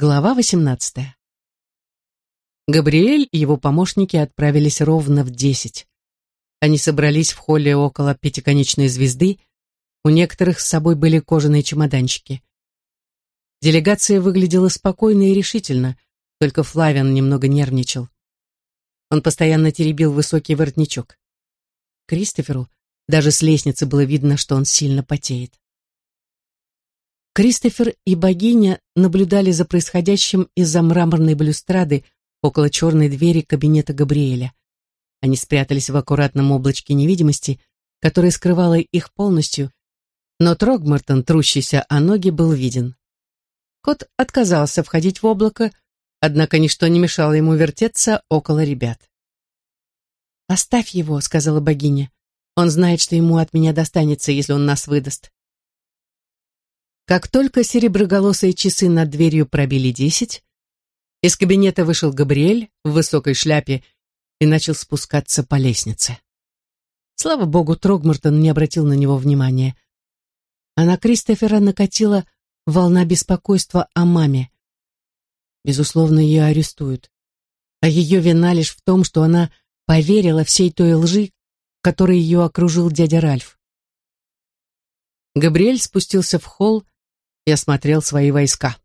Глава 18. Габриэль и его помощники отправились ровно в десять. Они собрались в холле около пятиконечной звезды, у некоторых с собой были кожаные чемоданчики. Делегация выглядела спокойно и решительно, только Флавиан немного нервничал. Он постоянно теребил высокий воротничок. Кристоферу даже с лестницы было видно, что он сильно потеет. Кристофер и богиня наблюдали за происходящим из-за мраморной балюстрады около черной двери кабинета Габриэля. Они спрятались в аккуратном облачке невидимости, которое скрывало их полностью, но Трогмартон, трущийся о ноги, был виден. Кот отказался входить в облако, однако ничто не мешало ему вертеться около ребят. «Оставь его», — сказала богиня. «Он знает, что ему от меня достанется, если он нас выдаст». Как только сереброголосые часы над дверью пробили десять, из кабинета вышел Габриэль в высокой шляпе и начал спускаться по лестнице. Слава богу, Трогмартон не обратил на него внимания. А на Кристофера накатила волна беспокойства о маме. Безусловно, ее арестуют. А ее вина лишь в том, что она поверила всей той лжи, которой ее окружил дядя Ральф. Габриэль спустился в холл и осмотрел свои войска.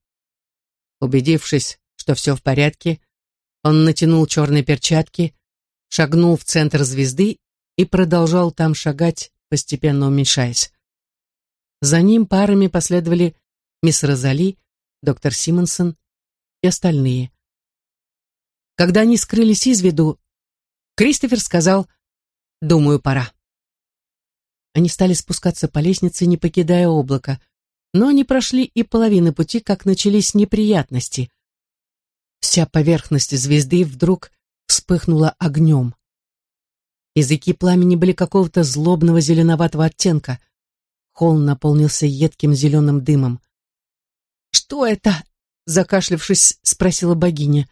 Убедившись, что все в порядке, он натянул черные перчатки, шагнул в центр звезды и продолжал там шагать, постепенно уменьшаясь. За ним парами последовали мисс Розали, доктор Симонсон и остальные. Когда они скрылись из виду, Кристофер сказал «Думаю, пора». Они стали спускаться по лестнице, не покидая облака – но не прошли и половины пути, как начались неприятности. Вся поверхность звезды вдруг вспыхнула огнем. Языки пламени были какого-то злобного зеленоватого оттенка. Холл наполнился едким зеленым дымом. «Что это?» — закашлявшись, спросила богиня.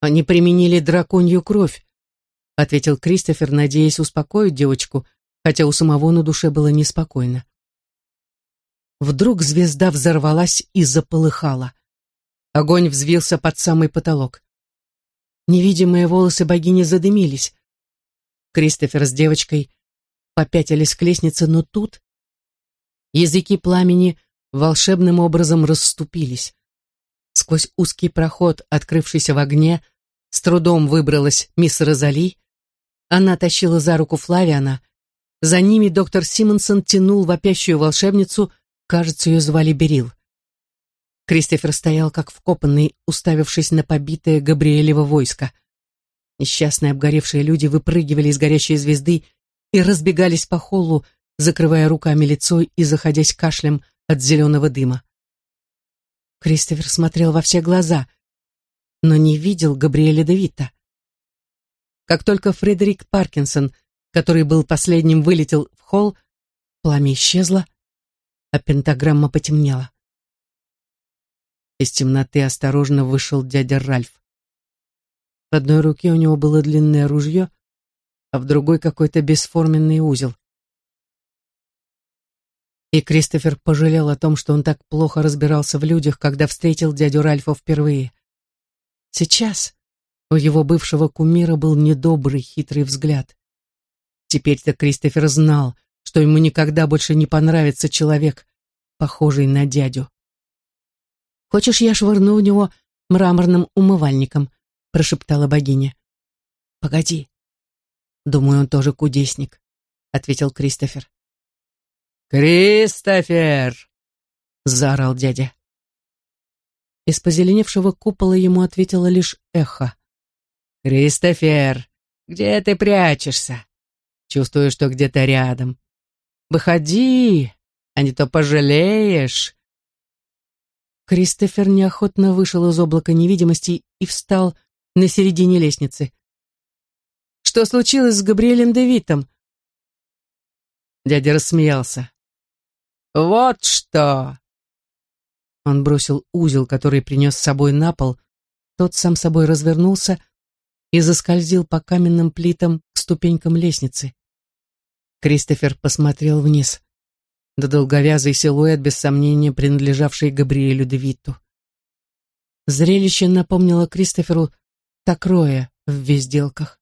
«Они применили драконью кровь», — ответил Кристофер, надеясь успокоить девочку, хотя у самого на душе было неспокойно. Вдруг звезда взорвалась и заполыхала. Огонь взвился под самый потолок. Невидимые волосы богини задымились. Кристофер с девочкой попятились к лестнице, но тут языки пламени волшебным образом расступились. Сквозь узкий проход, открывшийся в огне, с трудом выбралась мисс Розали. Она тащила за руку Флавиана. За ними доктор Симонсон тянул вопящую волшебницу Кажется, ее звали Берил. Кристофер стоял как вкопанный, уставившись на побитое Габриэлево войско. Несчастные обгоревшие люди выпрыгивали из горящей звезды и разбегались по холлу, закрывая руками лицо и заходясь кашлем от зеленого дыма. Кристофер смотрел во все глаза, но не видел Габриэля Девита. Как только Фредерик Паркинсон, который был последним, вылетел в холл, пламя исчезло, а пентаграмма потемнела. Из темноты осторожно вышел дядя Ральф. В одной руке у него было длинное ружье, а в другой какой-то бесформенный узел. И Кристофер пожалел о том, что он так плохо разбирался в людях, когда встретил дядю Ральфа впервые. Сейчас у его бывшего кумира был недобрый, хитрый взгляд. Теперь-то Кристофер знал, что ему никогда больше не понравится человек, похожий на дядю. «Хочешь, я швырну в него мраморным умывальником?» — прошептала богиня. «Погоди. Думаю, он тоже кудесник», — ответил Кристофер. «Кристофер!» — заорал дядя. Из позеленевшего купола ему ответило лишь эхо. «Кристофер, где ты прячешься? Чувствую, что где-то рядом. Выходи, а не то пожалеешь. Кристофер неохотно вышел из облака невидимости и встал на середине лестницы. «Что случилось с Габриэлем Девитом?» Дядя рассмеялся. «Вот что!» Он бросил узел, который принес с собой на пол, тот сам собой развернулся и заскользил по каменным плитам к ступенькам лестницы. Кристофер посмотрел вниз. Да долговязый силуэт, без сомнения, принадлежавший Габриэлю де Витту. Зрелище напомнило Кристоферу Такроя в везделках.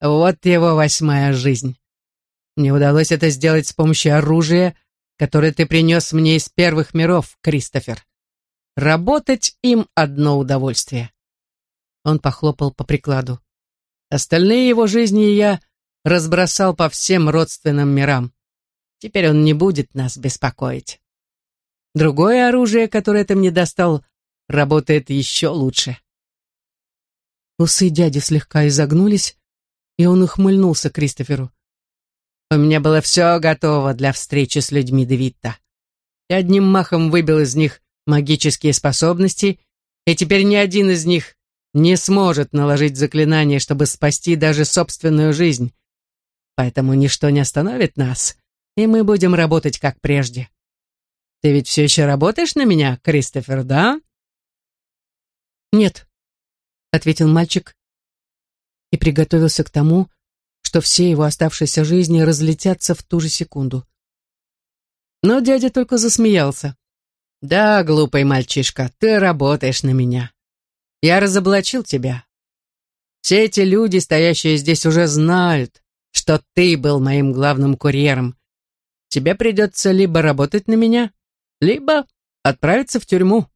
Вот его восьмая жизнь. Мне удалось это сделать с помощью оружия, которое ты принес мне из первых миров, Кристофер. Работать им одно удовольствие. Он похлопал по прикладу. Остальные его жизни я разбросал по всем родственным мирам. Теперь он не будет нас беспокоить. Другое оружие, которое ты мне достал, работает еще лучше. Усы дяди слегка изогнулись, и он ухмыльнулся Кристоферу. У меня было все готово для встречи с людьми Девитта. Я одним махом выбил из них магические способности, и теперь ни один из них не сможет наложить заклинание, чтобы спасти даже собственную жизнь. Поэтому ничто не остановит нас, и мы будем работать как прежде. Ты ведь все еще работаешь на меня, Кристофер, да? Нет, ответил мальчик и приготовился к тому, что все его оставшиеся жизни разлетятся в ту же секунду. Но дядя только засмеялся. «Да, глупый мальчишка, ты работаешь на меня. Я разоблачил тебя. Все эти люди, стоящие здесь, уже знают, что ты был моим главным курьером. Тебе придется либо работать на меня, либо отправиться в тюрьму.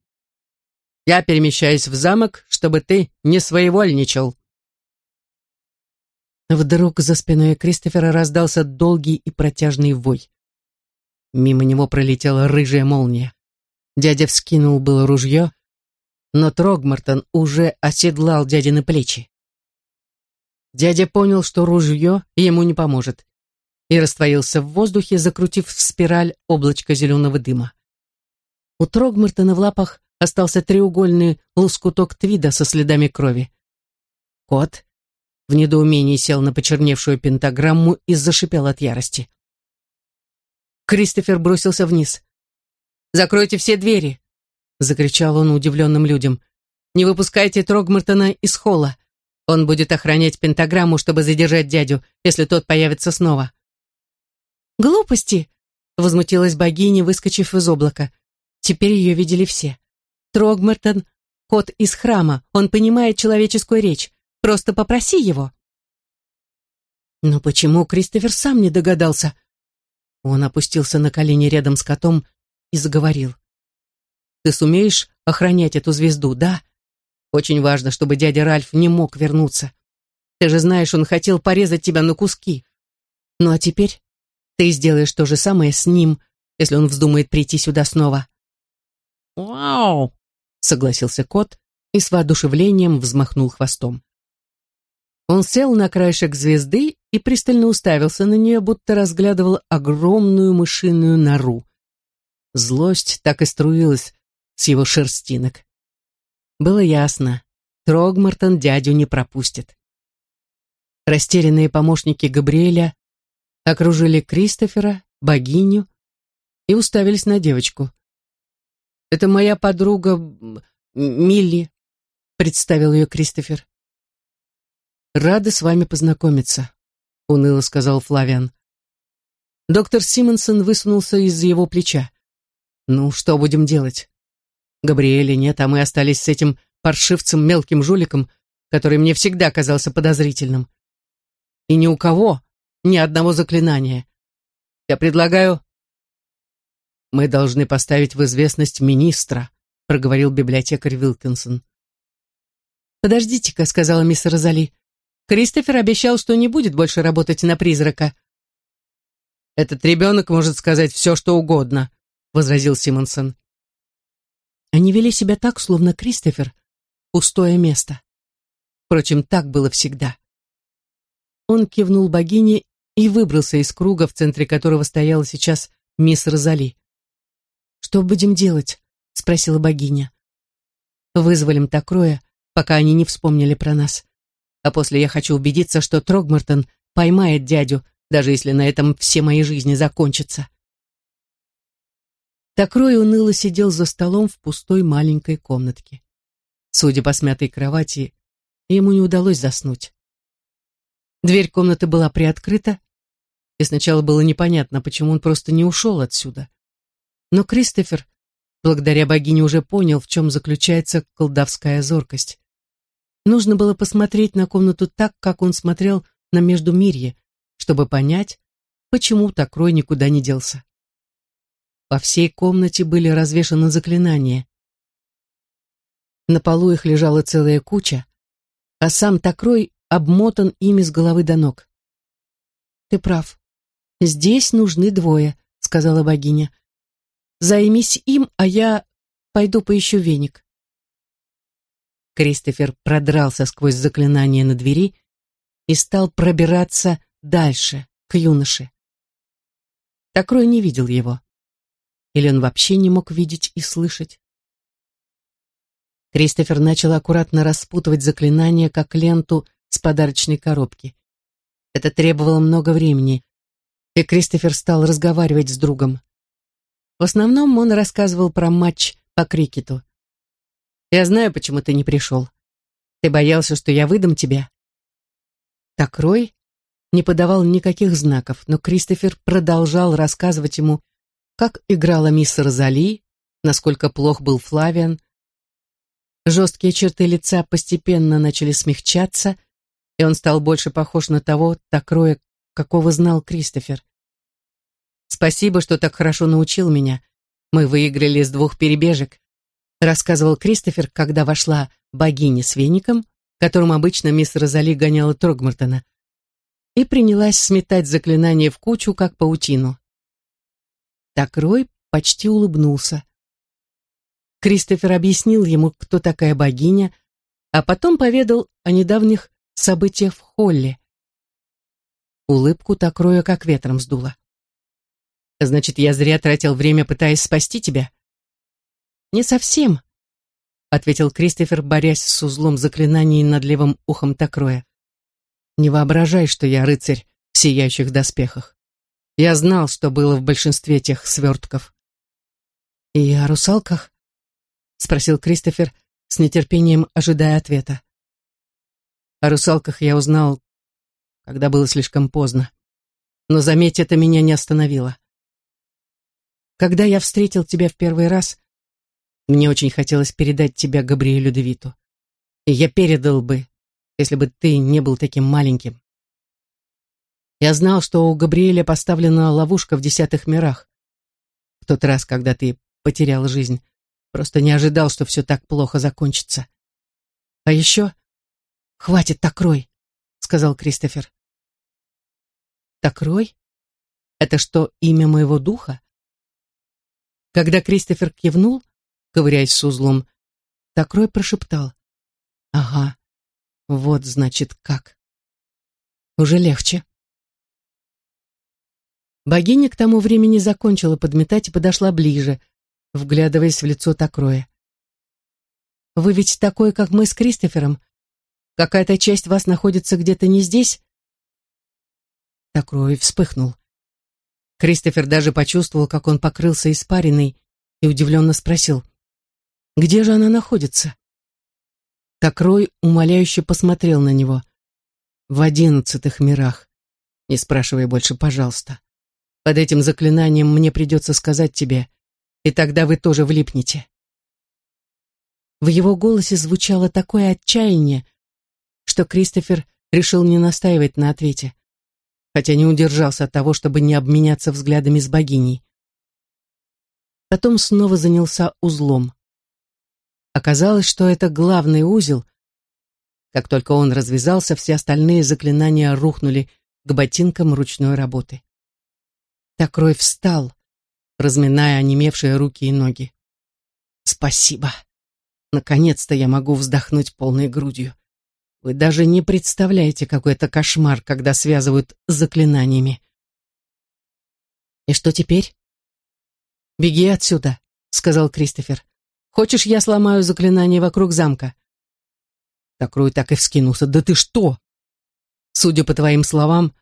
Я перемещаюсь в замок, чтобы ты не своевольничал. Вдруг за спиной Кристофера раздался долгий и протяжный вой. Мимо него пролетела рыжая молния. Дядя вскинул было ружье, но Трогмартон уже оседлал дядины плечи. Дядя понял, что ружье ему не поможет, и растворился в воздухе, закрутив в спираль облачко зеленого дыма. У Трогмартона в лапах остался треугольный лоскуток твида со следами крови. Кот в недоумении сел на почерневшую пентаграмму и зашипел от ярости. Кристофер бросился вниз. «Закройте все двери!» — закричал он удивленным людям. «Не выпускайте Трогмартона из холла. Он будет охранять пентаграмму, чтобы задержать дядю, если тот появится снова». «Глупости!» — возмутилась богиня, выскочив из облака. Теперь ее видели все. Трогмартон — кот из храма, он понимает человеческую речь. Просто попроси его». Но почему Кристофер сам не догадался? Он опустился на колени рядом с котом и заговорил. «Ты сумеешь охранять эту звезду, да? Очень важно, чтобы дядя Ральф не мог вернуться. Ты же знаешь, он хотел порезать тебя на куски. Ну а теперь ты сделаешь то же самое с ним, если он вздумает прийти сюда снова». «Вау!» согласился кот и с воодушевлением взмахнул хвостом. Он сел на краешек звезды и пристально уставился на нее, будто разглядывал огромную мышиную нору. Злость так и струилась с его шерстинок. Было ясно, Трогмартон дядю не пропустит. Растерянные помощники Габриэля окружили Кристофера, богиню, и уставились на девочку. Это моя подруга Милли, представил ее Кристофер. Рада с вами познакомиться, уныло сказал Флавиан. Доктор Симонсон высунулся из-за его плеча. Ну, что будем делать? Габриэля нет, а мы остались с этим паршивцем, мелким жуликом, который мне всегда казался подозрительным. И ни у кого ни одного заклинания. Я предлагаю «Мы должны поставить в известность министра», — проговорил библиотекарь Вилкинсон. «Подождите-ка», — сказала мисс Розали. «Кристофер обещал, что не будет больше работать на призрака». «Этот ребенок может сказать все, что угодно», — возразил Симонсон. Они вели себя так, словно Кристофер — пустое место. Впрочем, так было всегда. Он кивнул богине и выбрался из круга, в центре которого стояла сейчас мисс Розали. «Что будем делать?» — спросила богиня. «Вызволим Такроя, пока они не вспомнили про нас. А после я хочу убедиться, что Трогмартон поймает дядю, даже если на этом все мои жизни закончатся». Такрой уныло сидел за столом в пустой маленькой комнатке. Судя по смятой кровати, ему не удалось заснуть. Дверь комнаты была приоткрыта, и сначала было непонятно, почему он просто не ушел отсюда. Но Кристофер благодаря богине уже понял, в чем заключается колдовская зоркость. Нужно было посмотреть на комнату так, как он смотрел на Междумирье, чтобы понять, почему Такрой никуда не делся. По всей комнате были развешаны заклинания. На полу их лежала целая куча, а сам Такрой обмотан ими с головы до ног. «Ты прав. Здесь нужны двое», — сказала богиня. «Займись им, а я пойду поищу веник». Кристофер продрался сквозь заклинание на двери и стал пробираться дальше, к юноше. Такрой не видел его. Или он вообще не мог видеть и слышать? Кристофер начал аккуратно распутывать заклинание, как ленту с подарочной коробки. Это требовало много времени, и Кристофер стал разговаривать с другом. В основном он рассказывал про матч по крикету. Я знаю, почему ты не пришел. Ты боялся, что я выдам тебя. Так Рой не подавал никаких знаков, но Кристофер продолжал рассказывать ему, как играла мисс Розали, насколько плох был Флавиан. Жесткие черты лица постепенно начали смягчаться, и он стал больше похож на того Такроя, какого знал Кристофер. «Спасибо, что так хорошо научил меня. Мы выиграли с двух перебежек рассказывал Кристофер, когда вошла богиня с веником, которым обычно мисс Розали гоняла Трогмартона, и принялась сметать заклинание в кучу, как паутину. Так Рой почти улыбнулся. Кристофер объяснил ему, кто такая богиня, а потом поведал о недавних событиях в холле. Улыбку так Роя как ветром сдуло. «Значит, я зря тратил время, пытаясь спасти тебя?» «Не совсем», — ответил Кристофер, борясь с узлом заклинаний над левым ухом Такроя. «Не воображай, что я рыцарь в сияющих доспехах. Я знал, что было в большинстве тех свертков». «И о русалках?» — спросил Кристофер, с нетерпением ожидая ответа. О русалках я узнал, когда было слишком поздно. Но, заметь, это меня не остановило. Когда я встретил тебя в первый раз, мне очень хотелось передать тебя Габриэлю Девиту. И я передал бы, если бы ты не был таким маленьким. Я знал, что у Габриэля поставлена ловушка в десятых мирах. В тот раз, когда ты потерял жизнь, просто не ожидал, что все так плохо закончится. А еще... «Хватит, Такрой», — сказал Кристофер. «Такрой? Это что, имя моего духа?» Когда Кристофер кивнул, ковыряясь с узлом. Такрой прошептал. «Ага, вот, значит, как. Уже легче». Богиня к тому времени закончила подметать и подошла ближе, вглядываясь в лицо Такроя. «Вы ведь такой, как мы с Кристофером. Какая-то часть вас находится где-то не здесь?» Такрой вспыхнул. Кристофер даже почувствовал, как он покрылся испариной, и удивленно спросил — где же она находится? Такрой умоляюще посмотрел на него. В одиннадцатых мирах. Не спрашивай больше, пожалуйста. Под этим заклинанием мне придется сказать тебе, и тогда вы тоже влипнете. В его голосе звучало такое отчаяние, что Кристофер решил не настаивать на ответе, хотя не удержался от того, чтобы не обменяться взглядами с богиней. Потом снова занялся узлом. Оказалось, что это главный узел. Как только он развязался, все остальные заклинания рухнули к ботинкам ручной работы. Такрой встал, разминая онемевшие руки и ноги. «Спасибо. Наконец-то я могу вздохнуть полной грудью. Вы даже не представляете, какой это кошмар, когда связывают с заклинаниями». «И что теперь?» «Беги отсюда», — сказал Кристофер. Хочешь, я сломаю заклинание вокруг замка?» Такрой так и вскинулся. «Да ты что?» «Судя по твоим словам,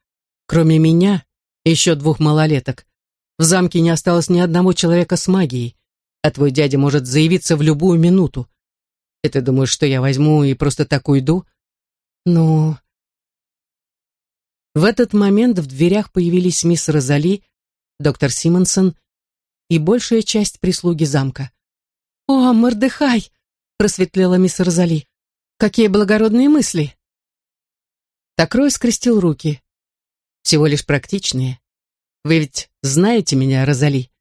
кроме меня еще двух малолеток, в замке не осталось ни одного человека с магией, а твой дядя может заявиться в любую минуту. И ты думаешь, что я возьму и просто так уйду? Ну...» В этот момент в дверях появились мисс Розали, доктор Симонсон и большая часть прислуги замка. «О, Мордыхай!» — просветлела мисс Розали. «Какие благородные мысли!» Такрой скрестил руки. «Всего лишь практичные. Вы ведь знаете меня, Розали.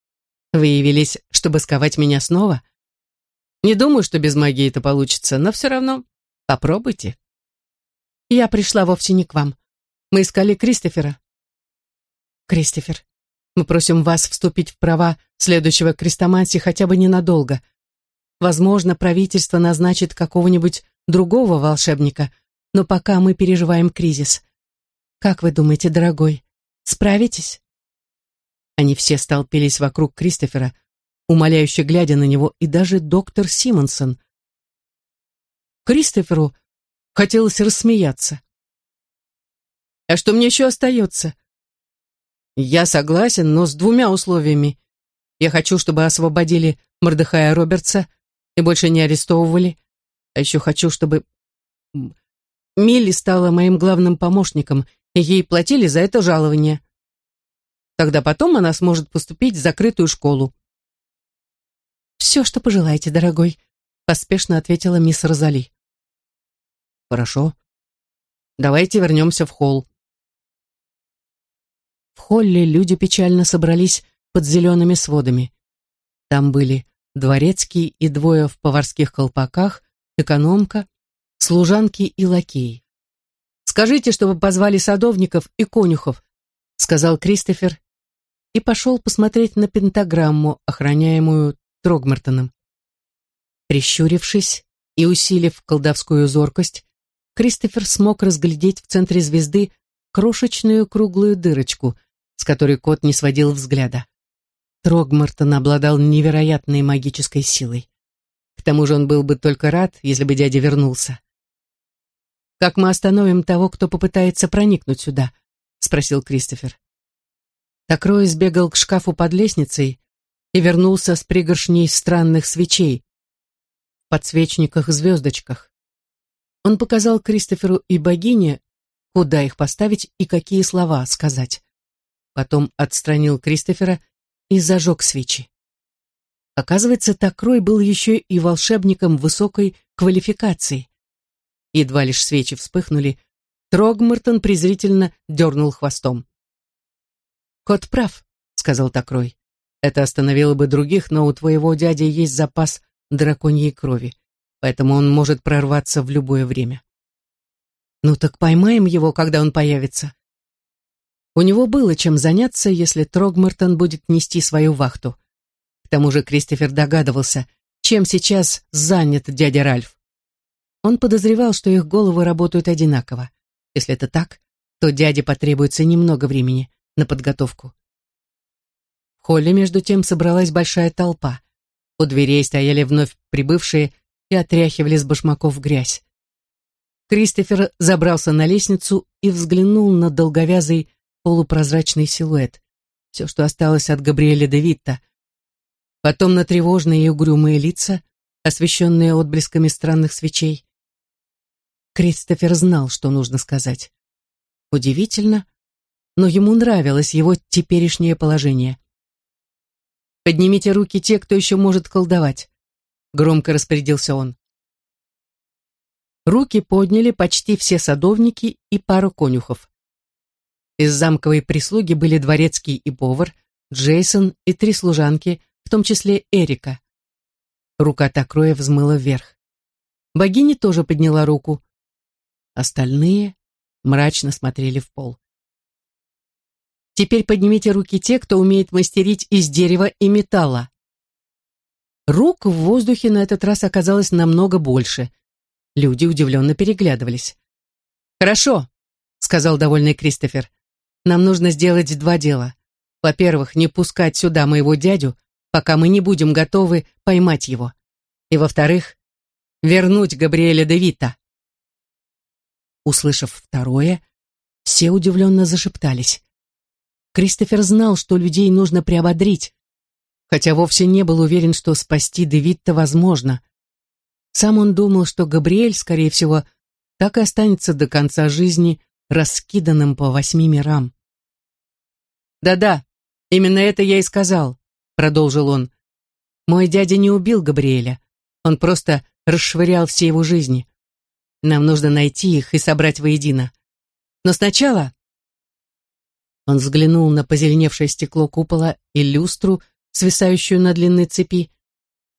Вы явились, чтобы сковать меня снова. Не думаю, что без магии это получится, но все равно попробуйте». «Я пришла вовсе не к вам. Мы искали Кристофера». «Кристофер, мы просим вас вступить в права следующего крестоманси хотя бы ненадолго. Возможно, правительство назначит какого-нибудь другого волшебника, но пока мы переживаем кризис. Как вы думаете, дорогой, справитесь?» Они все столпились вокруг Кристофера, умоляюще глядя на него, и даже доктор Симонсон. Кристоферу хотелось рассмеяться. «А что мне еще остается?» «Я согласен, но с двумя условиями. Я хочу, чтобы освободили Мордыхая Робертса и больше не арестовывали. А еще хочу, чтобы Милли стала моим главным помощником, и ей платили за это жалование. Тогда потом она сможет поступить в закрытую школу. «Все, что пожелаете, дорогой», — поспешно ответила мисс Розали. «Хорошо. Давайте вернемся в холл». В холле люди печально собрались под зелеными сводами. Там были дворецкий и двое в поварских колпаках, экономка, служанки и лакеи. «Скажите, чтобы позвали садовников и конюхов», — сказал Кристофер и пошел посмотреть на пентаграмму, охраняемую Трогмартоном. Прищурившись и усилив колдовскую зоркость, Кристофер смог разглядеть в центре звезды крошечную круглую дырочку, с которой кот не сводил взгляда. Трогмартон обладал невероятной магической силой. К тому же он был бы только рад, если бы дядя вернулся. «Как мы остановим того, кто попытается проникнуть сюда?» — спросил Кристофер. Такрой сбегал к шкафу под лестницей и вернулся с пригоршней странных свечей в подсвечниках-звездочках. Он показал Кристоферу и богине, куда их поставить и какие слова сказать. Потом отстранил Кристофера и зажег свечи. Оказывается, Такрой был еще и волшебником высокой квалификации. Едва лишь свечи вспыхнули, Трогмартон презрительно дернул хвостом. «Кот прав», — сказал Такрой. «Это остановило бы других, но у твоего дяди есть запас драконьей крови, поэтому он может прорваться в любое время». «Ну так поймаем его, когда он появится». У него было чем заняться, если Трогмартон будет нести свою вахту. К тому же Кристофер догадывался, чем сейчас занят дядя Ральф. Он подозревал, что их головы работают одинаково. Если это так, то дяде потребуется немного времени, на подготовку. В холле, между тем, собралась большая толпа. У дверей стояли вновь прибывшие и отряхивали с башмаков грязь. Кристофер забрался на лестницу и взглянул на долговязый полупрозрачный силуэт. Все, что осталось от Габриэля де Витта. Потом на тревожные и угрюмые лица, освещенные отблесками странных свечей. Кристофер знал, что нужно сказать. Удивительно, но ему нравилось его теперешнее положение. «Поднимите руки те, кто еще может колдовать», — громко распорядился он. Руки подняли почти все садовники и пару конюхов. Из замковой прислуги были дворецкий и повар, Джейсон и три служанки, в том числе Эрика. Рука Такроя взмыла вверх. Богиня тоже подняла руку. Остальные мрачно смотрели в пол. Теперь поднимите руки те, кто умеет мастерить из дерева и металла. Рук в воздухе на этот раз оказалось намного больше. Люди удивленно переглядывались. «Хорошо», — сказал довольный Кристофер. «Нам нужно сделать два дела. Во-первых, не пускать сюда моего дядю, пока мы не будем готовы поймать его. И во-вторых, вернуть Габриэля де Вита». Услышав второе, все удивленно зашептались. Кристофер знал, что людей нужно приободрить, хотя вовсе не был уверен, что спасти Девитта возможно. Сам он думал, что Габриэль, скорее всего, так и останется до конца жизни раскиданным по восьми мирам. «Да-да, именно это я и сказал», — продолжил он. Мой дядя не убил Габриэля. Он просто расшвырял все его жизни. Нам нужно найти их и собрать воедино. Но сначала...» Он взглянул на позеленевшее стекло купола и люстру, свисающую на длинной цепи.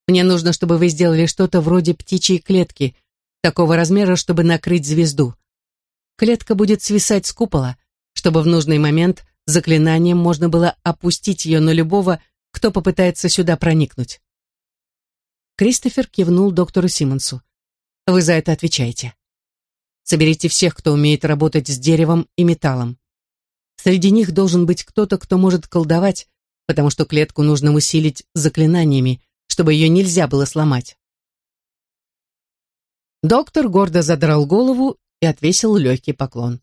«Мне нужно, чтобы вы сделали что-то вроде птичьей клетки, такого размера, чтобы накрыть звезду. Клетка будет свисать с купола, чтобы в нужный момент заклинанием можно было опустить ее на любого, кто попытается сюда проникнуть. Кристофер кивнул доктору Симмонсу. «Вы за это отвечаете. Соберите всех, кто умеет работать с деревом и металлом. Среди них должен быть кто-то, кто может колдовать, потому что клетку нужно усилить заклинаниями, чтобы ее нельзя было сломать». Доктор гордо задрал голову и отвесил легкий поклон.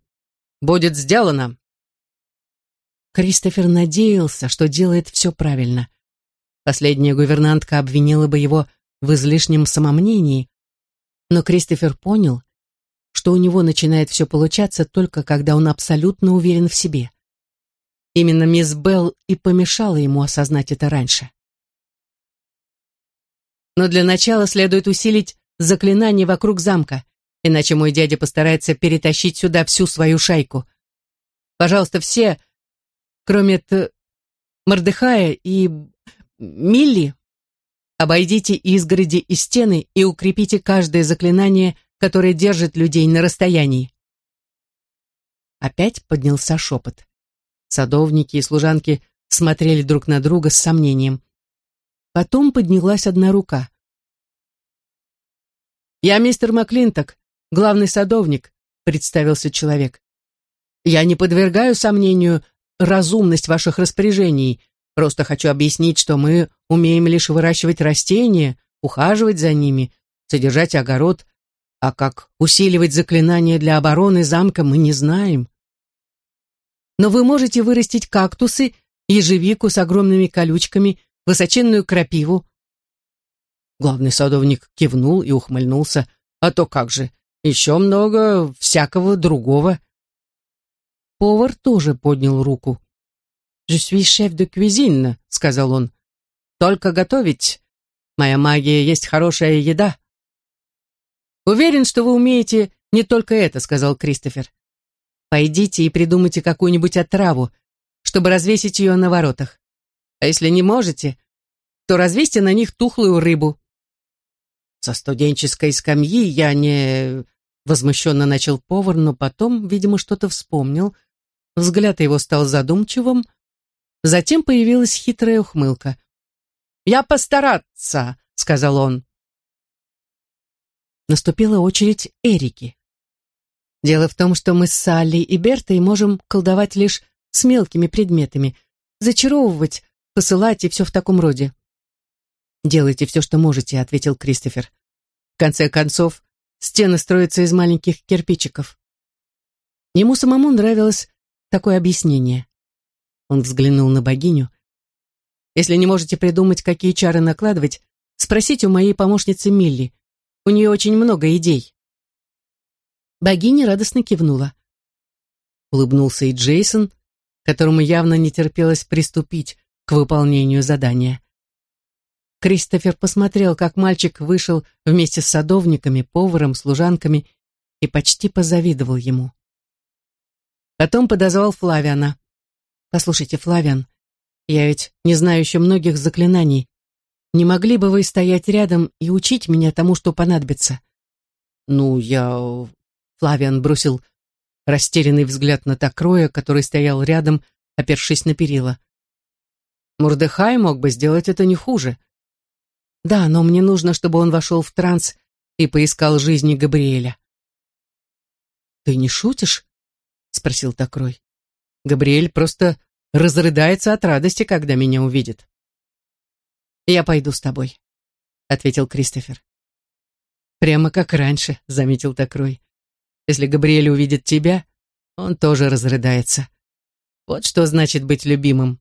«Будет сделано!» Кристофер надеялся, что делает все правильно. Последняя гувернантка обвинила бы его в излишнем самомнении, но Кристофер понял, что у него начинает все получаться только когда он абсолютно уверен в себе. Именно мисс Белл и помешала ему осознать это раньше. Но для начала следует усилить заклинание вокруг замка, иначе мой дядя постарается перетащить сюда всю свою шайку. Пожалуйста, все кроме т... Мордыхая и Милли, обойдите изгороди и стены и укрепите каждое заклинание, которое держит людей на расстоянии. Опять поднялся шепот. Садовники и служанки смотрели друг на друга с сомнением. Потом поднялась одна рука. «Я мистер Маклинток, главный садовник», — представился человек. «Я не подвергаю сомнению разумность ваших распоряжений. Просто хочу объяснить, что мы умеем лишь выращивать растения, ухаживать за ними, содержать огород, а как усиливать заклинания для обороны замка мы не знаем. Но вы можете вырастить кактусы, ежевику с огромными колючками, высоченную крапиву. Главный садовник кивнул и ухмыльнулся. А то как же, еще много всякого другого. Повар тоже поднял руку. «Je suis chef de cuisine», — сказал он. «Только готовить. Моя магия есть хорошая еда». «Уверен, что вы умеете не только это», — сказал Кристофер. «Пойдите и придумайте какую-нибудь отраву, чтобы развесить ее на воротах. А если не можете, то развесьте на них тухлую рыбу». «Со студенческой скамьи я не...» Возмущенно начал повар, но потом, видимо, что-то вспомнил — Взгляд его стал задумчивым. Затем появилась хитрая ухмылка. «Я постараться», — сказал он. Наступила очередь Эрики. Дело в том, что мы с Салли и Бертой можем колдовать лишь с мелкими предметами, зачаровывать, посылать и все в таком роде. «Делайте все, что можете», — ответил Кристофер. «В конце концов, стены строятся из маленьких кирпичиков». Ему самому нравилось такое объяснение. Он взглянул на богиню. Если не можете придумать, какие чары накладывать, спросите у моей помощницы Милли. У нее очень много идей. Богиня радостно кивнула. Улыбнулся и Джейсон, которому явно не терпелось приступить к выполнению задания. Кристофер посмотрел, как мальчик вышел вместе с садовниками, поваром, служанками и почти позавидовал ему. Потом подозвал Флавиана. «Послушайте, Флавиан, я ведь не знаю еще многих заклинаний. Не могли бы вы стоять рядом и учить меня тому, что понадобится?» «Ну, я...» Флавиан бросил растерянный взгляд на Такроя, который стоял рядом, опершись на перила. Мурдехай мог бы сделать это не хуже. Да, но мне нужно, чтобы он вошел в транс и поискал жизни Габриэля. Ты не шутишь? спросил Такрой. Габриэль просто разрыдается от радости, когда меня увидит. «Я пойду с тобой», — ответил Кристофер. «Прямо как раньше», — заметил Такрой. «Если Габриэль увидит тебя, он тоже разрыдается. Вот что значит быть любимым».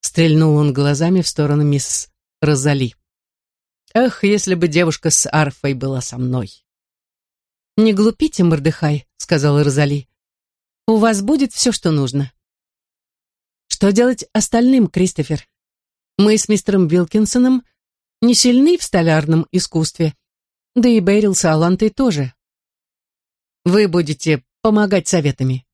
Стрельнул он глазами в сторону мисс Розали. «Эх, если бы девушка с арфой была со мной!» «Не глупите, Мордыхай», — сказала Розали. У вас будет все, что нужно. Что делать остальным, Кристофер? Мы с мистером Вилкинсоном не сильны в столярном искусстве, да и Бэрил с Алантой тоже. Вы будете помогать советами.